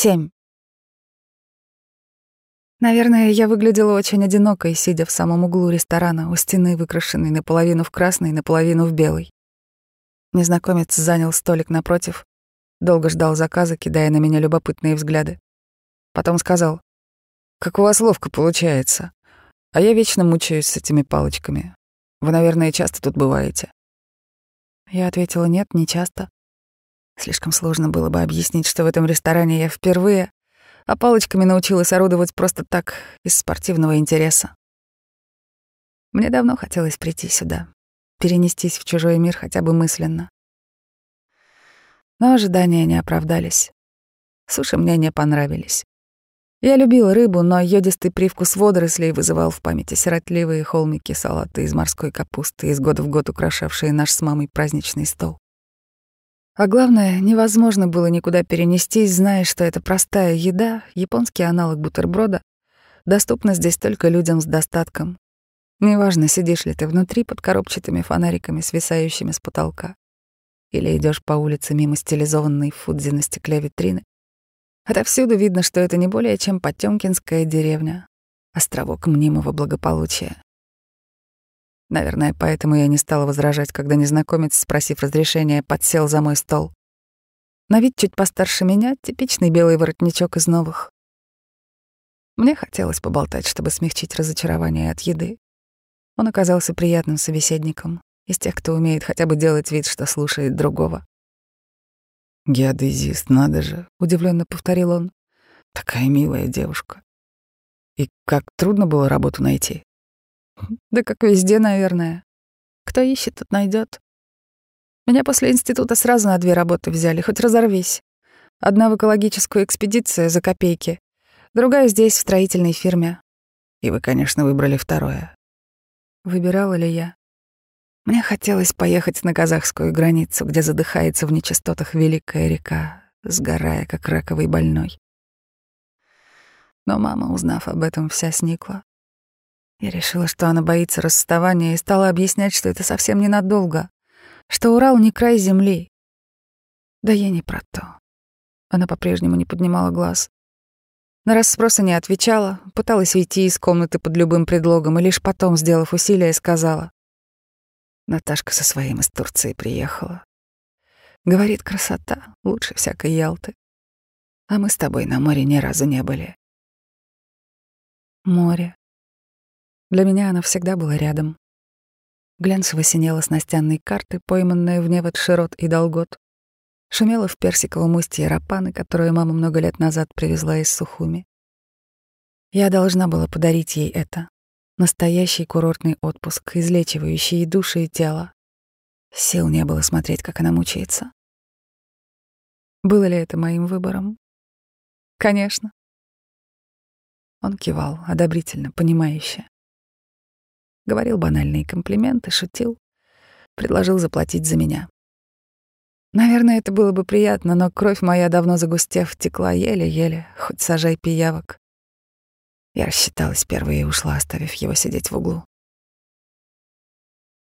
Семь. Наверное, я выглядела очень одинокой, сидя в самом углу ресторана, у стены, выкрашенной наполовину в красный, наполовину в белый. Незнакомец занял столик напротив, долго ждал заказа, кидая на меня любопытные взгляды. Потом сказал, «Как у вас ловко получается. А я вечно мучаюсь с этими палочками. Вы, наверное, часто тут бываете?» Я ответила, «Нет, не часто». Слишком сложно было бы объяснить, что в этом ресторане я впервые, а палочками научилась орудовать просто так, из спортивного интереса. Мне давно хотелось прийти сюда, перенестись в чужой мир хотя бы мысленно. Но ожидания не оправдались. Суши мне не понравились. Я любила рыбу, но йодистый привкус водорослей вызывал в памяти сиротливые холмики салата из морской капусты, из года в год украшавшие наш с мамой праздничный стол. А главное, невозможно было никуда перенестись, зная, что это простая еда, японский аналог бутерброда, доступна здесь только людям с достатком. Неважно, сидишь ли ты внутри под коробчатыми фонариками, свисающими с потолка, или идешь по улице мимо стилизованной фудзи на стекле витрины. Отовсюду видно, что это не более чем Потёмкинская деревня, островок мнимого благополучия. Наверное, поэтому я не стала возражать, когда незнакомец, спросив разрешения, подсел за мой стол. На вид чуть постарше меня, типичный белый воротничок из новых. Мне хотелось поболтать, чтобы смягчить разочарование от еды. Он оказался приятным собеседником, из тех, кто умеет хотя бы делать вид, что слушает другого. «Геодезист, надо же», — удивленно повторил он. «Такая милая девушка. И как трудно было работу найти?» Да как везде, наверное. Кто ищет, тот найдет. Меня после института сразу на две работы взяли, хоть разорвись. Одна в экологическую экспедицию за копейки, другая здесь, в строительной фирме. И вы, конечно, выбрали второе. Выбирала ли я? Мне хотелось поехать на казахскую границу, где задыхается в нечистотах великая река, сгорая, как раковый больной. Но мама, узнав об этом, вся сникла. Я решила, что она боится расставания, и стала объяснять, что это совсем ненадолго, что Урал не край земли. Да я не про то. Она по-прежнему не поднимала глаз. На расспросы не отвечала, пыталась уйти из комнаты под любым предлогом, и лишь потом, сделав усилие, сказала. Наташка со своим из Турции приехала. Говорит, красота, лучше всякой Ялты. А мы с тобой на море ни разу не были. Море. Для меня она всегда была рядом. Глянцево синела с настенной карты, пойманная в невод широт и долгот. Шумела в персиковом устье рапаны, которую мама много лет назад привезла из Сухуми. Я должна была подарить ей это. Настоящий курортный отпуск, излечивающий и души, и тело. Сил не было смотреть, как она мучается. Было ли это моим выбором? Конечно. Он кивал, одобрительно, понимающе. Говорил банальные комплименты, шутил. Предложил заплатить за меня. Наверное, это было бы приятно, но кровь моя, давно загустев, текла еле-еле, хоть сажай пиявок. Я рассчиталась первой и ушла, оставив его сидеть в углу.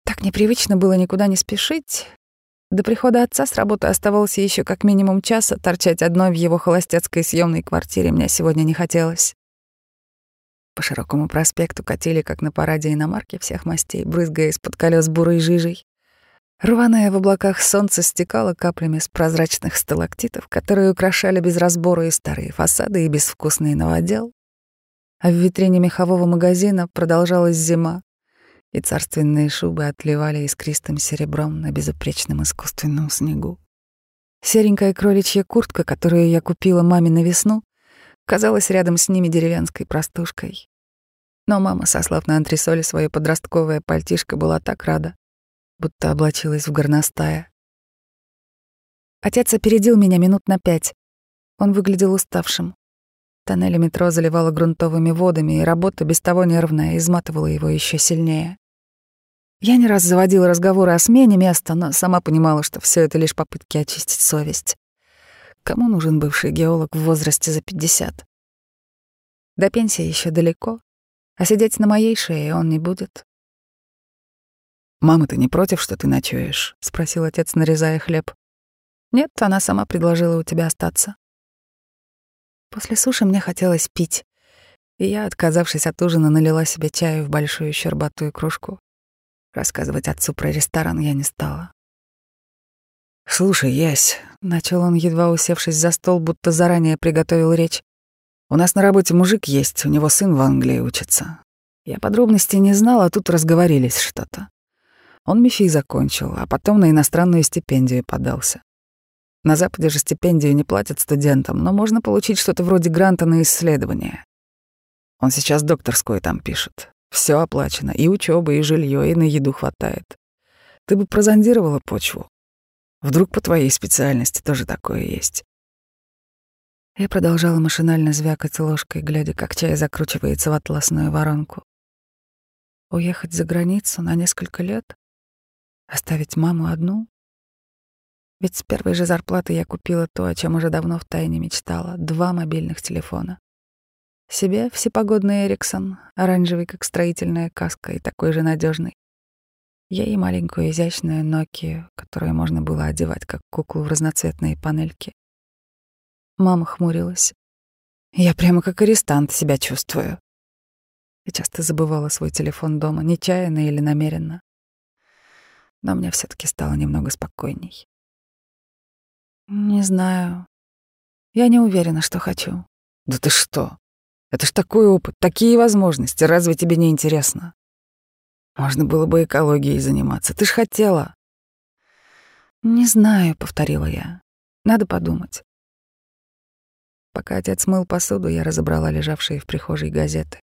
Так непривычно было никуда не спешить. До прихода отца с работы оставалось еще как минимум часа, торчать одной в его холостяцкой съемной квартире мне сегодня не хотелось. По широкому проспекту катили, как на параде иномарки всех мастей, брызгая из-под колес бурой жижей. Рваное в облаках солнце стекало каплями с прозрачных сталактитов, которые украшали без разбора и старые фасады, и безвкусный новодел. А в витрине мехового магазина продолжалась зима, и царственные шубы отливали искристым серебром на безупречном искусственном снегу. Серенькая кроличья куртка, которую я купила маме на весну, казалась рядом с ними деревенской простушкой. Но мама, сослав на антресоли свое подростковое пальтишко, была так рада, будто облачилась в горностая. Отец опередил меня минут на пять. Он выглядел уставшим. Тоннели метро заливало грунтовыми водами, и работа, без того нервная, изматывала его еще сильнее. Я не раз заводила разговоры о смене места, но сама понимала, что все это лишь попытки очистить совесть. Кому нужен бывший геолог в возрасте за 50? До пенсии еще далеко, а сидеть на моей шее он не будет. «Мама, ты не против, что ты ночуешь?» — спросил отец, нарезая хлеб. «Нет, она сама предложила у тебя остаться». После суши мне хотелось пить, и я, отказавшись от ужина, налила себе чаю в большую щербатую кружку. Рассказывать отцу про ресторан я не стала. «Слушай, Ясь», — начал он, едва усевшись за стол, будто заранее приготовил речь. «У нас на работе мужик есть, у него сын в Англии учится. Я подробностей не знал, а тут разговорились что-то. Он МИФИ закончил, а потом на иностранную стипендию подался. На Западе же стипендию не платят студентам, но можно получить что-то вроде гранта на исследование. Он сейчас докторскую там пишет. Все оплачено, и учеба, и жилье, и на еду хватает. Ты бы прозондировала почву. Вдруг по твоей специальности тоже такое есть. Я продолжала машинально звякать ложкой, глядя, как чай закручивается в атласную воронку. Уехать за границу на несколько лет? Оставить маму одну? Ведь с первой же зарплаты я купила то, о чем уже давно втайне мечтала — два мобильных телефона. Себе всепогодный Эриксон, оранжевый, как строительная каска, и такой же надежный. Я и маленькую изящную Нокию, которую можно было одевать как куклу в разноцветные панельки. Мама хмурилась. Я прямо как арестант себя чувствую. И часто забывала свой телефон дома, нечаянно или намеренно. Но мне все таки стало немного спокойней. Не знаю. Я не уверена, что хочу. Да ты что? Это ж такой опыт, такие возможности. Разве тебе не интересно? Можно было бы экологией заниматься. Ты ж хотела. Не знаю, повторила я. Надо подумать. Пока отец мыл посуду, я разобрала лежавшие в прихожей газеты.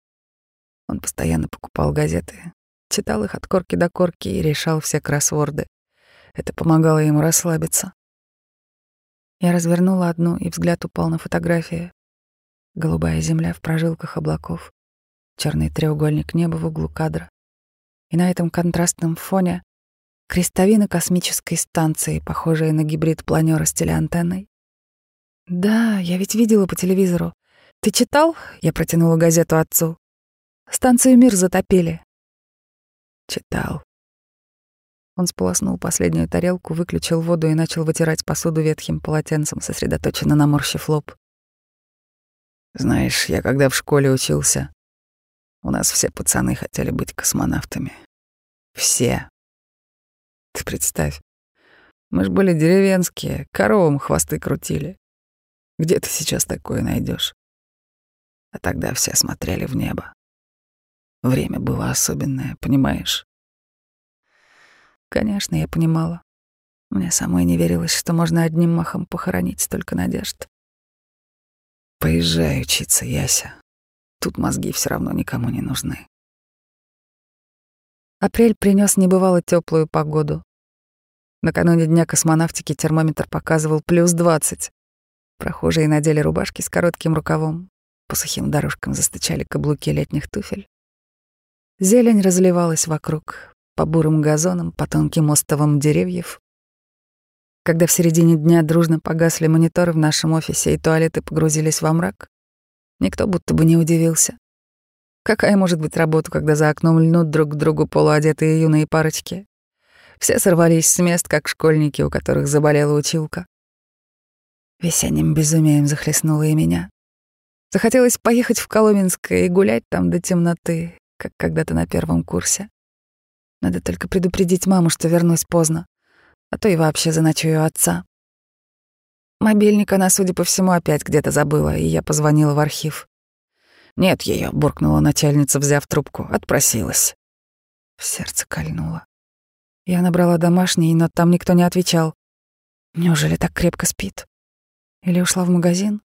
Он постоянно покупал газеты, читал их от корки до корки и решал все кроссворды. Это помогало ему расслабиться. Я развернула одну, и взгляд упал на фотографию. Голубая земля в прожилках облаков, черный треугольник неба в углу кадра. И на этом контрастном фоне крестовина космической станции, похожая на гибрид планера с телеантенной. Да, я ведь видела по телевизору. Ты читал? Я протянула газету отцу. Станцию «Мир» затопили. Читал. Он сполоснул последнюю тарелку, выключил воду и начал вытирать посуду ветхим полотенцем, сосредоточенно наморщив лоб. Знаешь, я когда в школе учился, у нас все пацаны хотели быть космонавтами. Все. Ты представь, мы ж были деревенские, коровам хвосты крутили. Где ты сейчас такое найдешь? А тогда все смотрели в небо. Время было особенное, понимаешь? Конечно, я понимала. Мне самой не верилось, что можно одним махом похоронить столько надежд. Поезжай учиться, Яся. Тут мозги все равно никому не нужны. Апрель принес небывало теплую погоду. Накануне Дня космонавтики термометр показывал плюс двадцать. Прохожие надели рубашки с коротким рукавом. По сухим дорожкам застучали каблуки летних туфель. Зелень разливалась вокруг, по бурым газонам, по тонким остовам деревьев. Когда в середине дня дружно погасли мониторы в нашем офисе и туалеты погрузились во мрак, никто будто бы не удивился. Какая может быть работа, когда за окном льнут друг к другу полуодетые юные парочки? Все сорвались с мест, как школьники, у которых заболела училка. Весенним безумием захлестнуло и меня. Захотелось поехать в Коломенское и гулять там до темноты, как когда-то на первом курсе. Надо только предупредить маму, что вернусь поздно а то и вообще заночую отца. Мобильник она, судя по всему, опять где-то забыла, и я позвонила в архив. «Нет ее», — буркнула начальница, взяв трубку, отпросилась. В сердце кольнуло. Я набрала домашний, но там никто не отвечал. Неужели так крепко спит? Или ушла в магазин?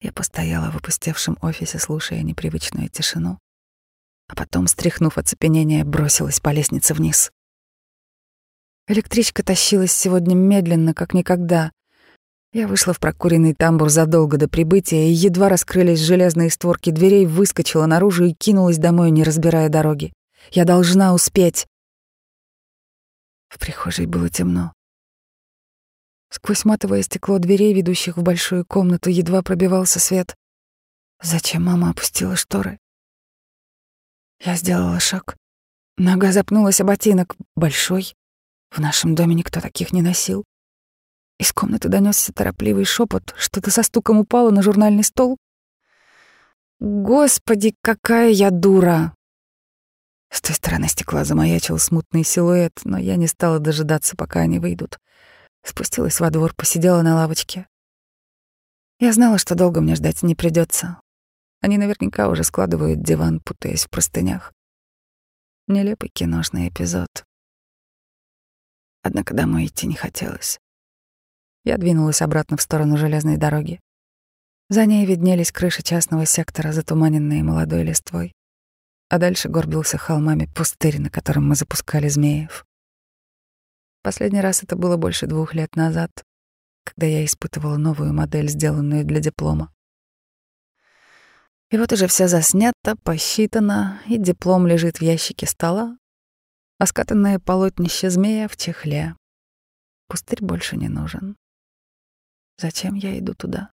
Я постояла в опустевшем офисе, слушая непривычную тишину, а потом, стряхнув оцепенение, бросилась по лестнице вниз. Электричка тащилась сегодня медленно, как никогда. Я вышла в прокуренный тамбур задолго до прибытия и едва раскрылись железные створки дверей, выскочила наружу и кинулась домой, не разбирая дороги. Я должна успеть. В прихожей было темно. Сквозь матовое стекло дверей, ведущих в большую комнату, едва пробивался свет. Зачем мама опустила шторы? Я сделала шаг. Нога запнулась о ботинок. Большой, в нашем доме никто таких не носил. Из комнаты донесся торопливый шепот, что-то со стуком упало на журнальный стол. Господи, какая я дура! С той стороны стекла замаячил смутный силуэт, но я не стала дожидаться, пока они выйдут. Спустилась во двор, посидела на лавочке. Я знала, что долго мне ждать не придется. Они наверняка уже складывают диван, путаясь в простынях. Нелепый киношный эпизод. Однако домой идти не хотелось. Я двинулась обратно в сторону железной дороги. За ней виднелись крыши частного сектора, затуманенные молодой листвой. А дальше горбился холмами пустырь, на котором мы запускали змеев. Последний раз это было больше двух лет назад, когда я испытывала новую модель, сделанную для диплома. И вот уже все заснято, посчитано, и диплом лежит в ящике стола, а скатанное полотнище змея в чехле. Пустырь больше не нужен. Зачем я иду туда?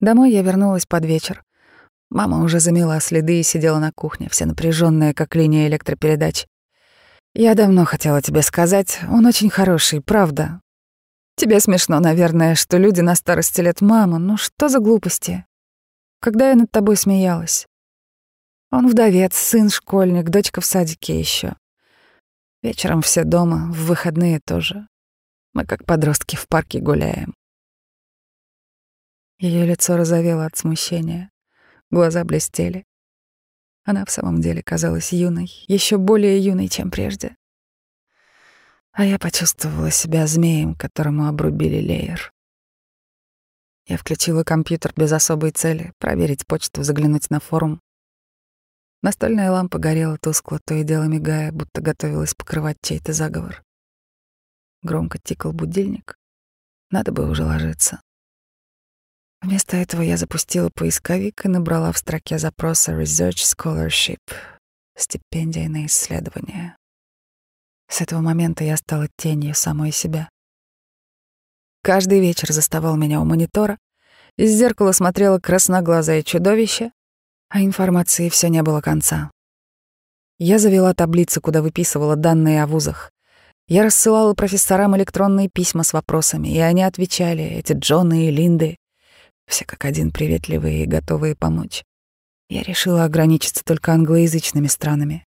Домой я вернулась под вечер. Мама уже замела следы и сидела на кухне, вся напряженная, как линия электропередач. «Я давно хотела тебе сказать, он очень хороший, правда. Тебе смешно, наверное, что люди на старости лет мама. Ну что за глупости? Когда я над тобой смеялась? Он вдовец, сын школьник, дочка в садике еще. Вечером все дома, в выходные тоже. Мы как подростки в парке гуляем. Ее лицо розовело от смущения, глаза блестели. Она в самом деле казалась юной, еще более юной, чем прежде а я почувствовала себя змеем, которому обрубили леер. Я включила компьютер без особой цели, проверить почту, заглянуть на форум. Настольная лампа горела тускло, то и дело мигая, будто готовилась покрывать чей-то заговор. Громко тикал будильник. Надо бы уже ложиться. Вместо этого я запустила поисковик и набрала в строке запроса Research Scholarship — стипендия на исследование. С этого момента я стала тенью самой себя. Каждый вечер заставал меня у монитора, из зеркала смотрело красноглазое чудовище, а информации все не было конца. Я завела таблицу, куда выписывала данные о вузах. Я рассылала профессорам электронные письма с вопросами, и они отвечали, эти Джоны и Линды, все как один приветливые и готовые помочь. Я решила ограничиться только англоязычными странами.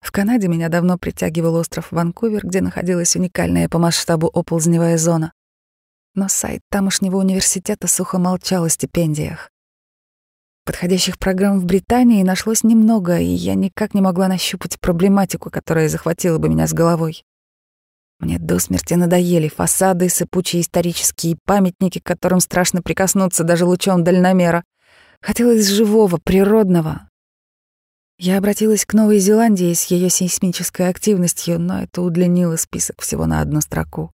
В Канаде меня давно притягивал остров Ванкувер, где находилась уникальная по масштабу оползневая зона. Но сайт тамошнего университета сухо молчал о стипендиях. Подходящих программ в Британии нашлось немного, и я никак не могла нащупать проблематику, которая захватила бы меня с головой. Мне до смерти надоели фасады, сыпучие исторические памятники, к которым страшно прикоснуться даже лучом дальномера. Хотелось живого, природного, я обратилась к Новой Зеландии с ее сейсмической активностью, но это удлинило список всего на одну строку.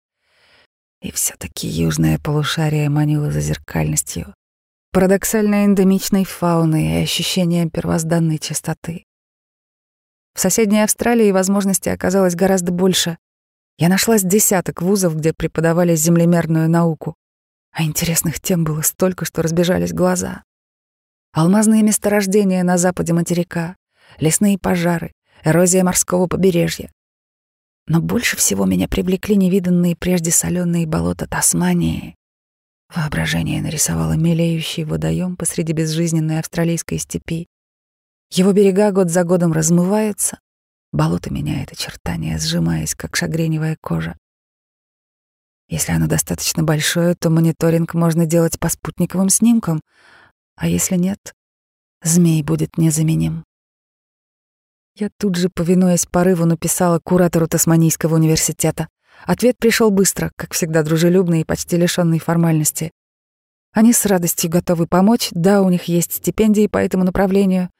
И все таки южное полушарие манило зазеркальностью, парадоксально эндемичной фауной и ощущением первозданной чистоты. В соседней Австралии возможностей оказалось гораздо больше. Я нашла с десяток вузов, где преподавали землемерную науку, а интересных тем было столько, что разбежались глаза. Алмазные месторождения на западе материка, лесные пожары, эрозия морского побережья. Но больше всего меня привлекли невиданные прежде соленые болота Тасмании. Воображение нарисовало мелеющий водоем посреди безжизненной австралийской степи. Его берега год за годом размываются, болото меняет очертания, сжимаясь, как шагреневая кожа. Если оно достаточно большое, то мониторинг можно делать по спутниковым снимкам, а если нет, змей будет незаменим. Я тут же, повинуясь порыву, написала куратору Тасманийского университета. Ответ пришел быстро, как всегда дружелюбный и почти лишенный формальности. Они с радостью готовы помочь, да, у них есть стипендии по этому направлению.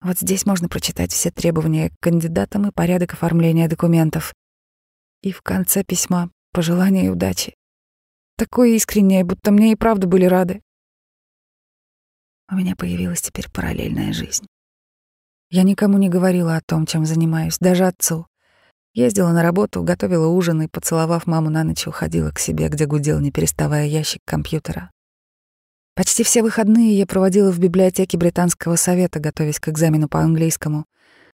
Вот здесь можно прочитать все требования к кандидатам и порядок оформления документов. И в конце письма пожелания удачи. Такое искреннее, будто мне и правда были рады. У меня появилась теперь параллельная жизнь. Я никому не говорила о том, чем занимаюсь, даже отцу. Ездила на работу, готовила ужин и, поцеловав маму на ночь, уходила к себе, где гудел, не переставая ящик компьютера. Почти все выходные я проводила в библиотеке Британского совета, готовясь к экзамену по английскому.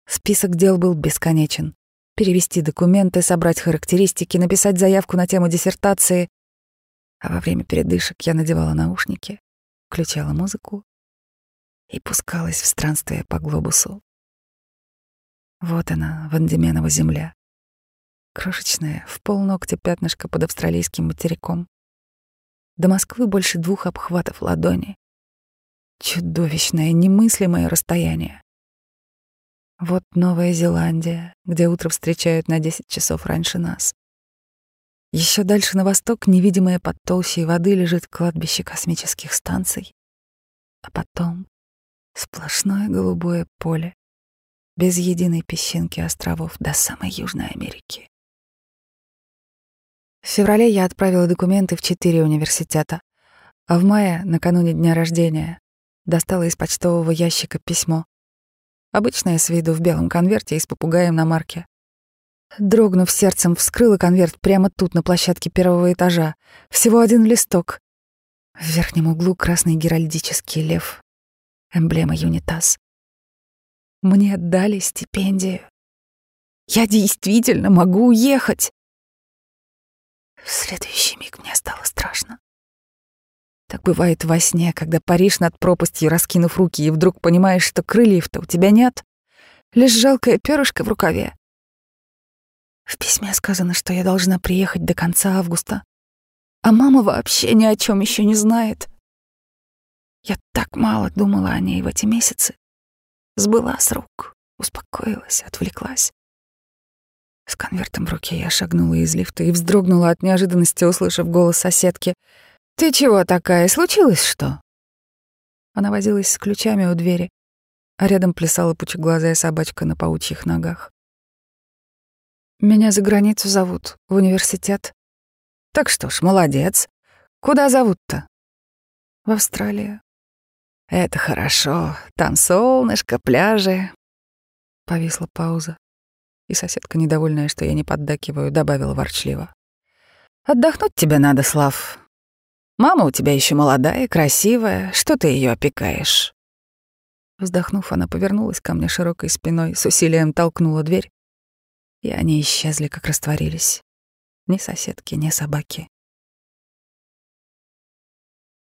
Список дел был бесконечен. перевести документы, собрать характеристики, написать заявку на тему диссертации. А во время передышек я надевала наушники, включала музыку и пускалась в странствие по глобусу. Вот она, Вандеменова земля. Крошечная, в полногтя пятнышко под австралийским материком. До Москвы больше двух обхватов ладони. Чудовищное, немыслимое расстояние. Вот Новая Зеландия, где утро встречают на 10 часов раньше нас. Еще дальше на восток, невидимое под толщей воды, лежит кладбище космических станций. А потом сплошное голубое поле, без единой песчинки островов до самой Южной Америки. В феврале я отправила документы в четыре университета, а в мае, накануне дня рождения, достала из почтового ящика письмо. Обычное с виду в белом конверте и с попугаем на марке. Дрогнув сердцем, вскрыла конверт прямо тут, на площадке первого этажа. Всего один листок. В верхнем углу красный геральдический лев. Эмблема Юнитаз. Мне дали стипендию. Я действительно могу уехать. В следующий миг мне стало страшно. Так бывает во сне, когда паришь над пропастью, раскинув руки, и вдруг понимаешь, что крыльев-то у тебя нет, лишь жалкое перышко в рукаве. В письме сказано, что я должна приехать до конца августа, а мама вообще ни о чем еще не знает. Я так мало думала о ней в эти месяцы. Сбыла с рук, успокоилась, отвлеклась. С конвертом в руке я шагнула из лифта и вздрогнула от неожиданности, услышав голос соседки. «Ты чего такая? Случилось что?» Она возилась с ключами у двери, а рядом плясала пучеглазая собачка на паучьих ногах. «Меня за границу зовут, в университет». «Так что ж, молодец. Куда зовут-то?» «В Австралию». «Это хорошо. Там солнышко, пляжи». Повисла пауза, и соседка, недовольная, что я не поддакиваю, добавила ворчливо. «Отдохнуть тебе надо, Слав. Мама у тебя еще молодая, красивая. Что ты ее опекаешь?» Вздохнув, она повернулась ко мне широкой спиной, с усилием толкнула дверь, и они исчезли, как растворились. Ни соседки, ни собаки.